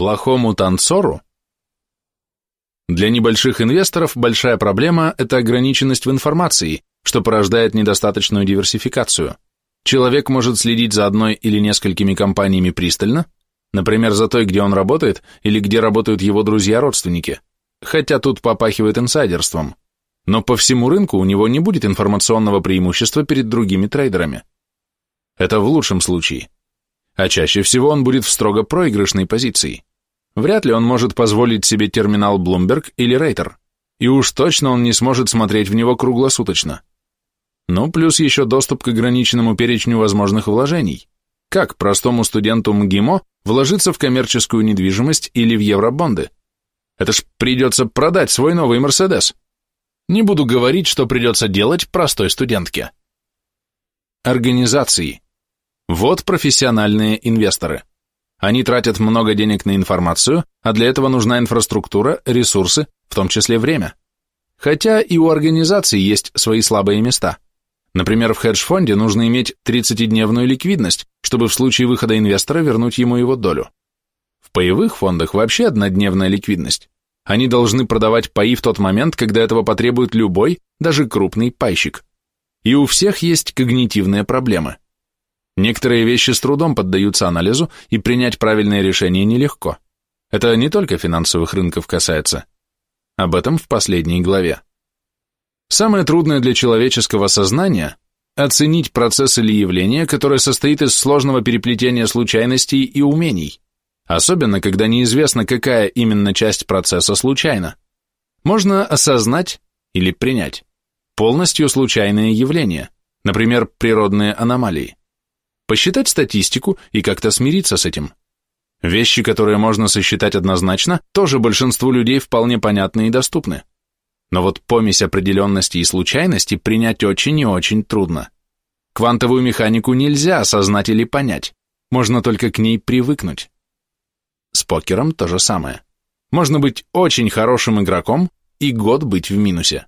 Плохому танцору? Для небольших инвесторов большая проблема – это ограниченность в информации, что порождает недостаточную диверсификацию. Человек может следить за одной или несколькими компаниями пристально, например, за той, где он работает, или где работают его друзья-родственники, хотя тут попахивает инсайдерством. Но по всему рынку у него не будет информационного преимущества перед другими трейдерами. Это в лучшем случае. А чаще всего он будет в строго проигрышной позиции. Вряд ли он может позволить себе терминал Bloomberg или Рейтер, и уж точно он не сможет смотреть в него круглосуточно. Ну, плюс еще доступ к ограниченному перечню возможных вложений. Как простому студенту МГИМО вложиться в коммерческую недвижимость или в евробонды? Это ж придется продать свой новый Мерседес. Не буду говорить, что придется делать простой студентке. Организации. Вот профессиональные инвесторы. Они тратят много денег на информацию, а для этого нужна инфраструктура, ресурсы, в том числе время. Хотя и у организаций есть свои слабые места – Например, в хедж-фонде нужно иметь 30-дневную ликвидность, чтобы в случае выхода инвестора вернуть ему его долю. В паевых фондах вообще однодневная ликвидность. Они должны продавать паи в тот момент, когда этого потребует любой, даже крупный пайщик. И у всех есть когнитивные проблемы. Некоторые вещи с трудом поддаются анализу, и принять правильное решение нелегко. Это не только финансовых рынков касается. Об этом в последней главе. Самое трудное для человеческого сознания – оценить процесс или явление, которое состоит из сложного переплетения случайностей и умений, особенно когда неизвестно, какая именно часть процесса случайна. Можно осознать или принять полностью случайные явления, например, природные аномалии, посчитать статистику и как-то смириться с этим. Вещи, которые можно сосчитать однозначно, тоже большинству людей вполне понятны и доступны. Но вот помесь определенности и случайности принять очень и очень трудно. Квантовую механику нельзя осознать или понять, можно только к ней привыкнуть. С покером то же самое. Можно быть очень хорошим игроком и год быть в минусе.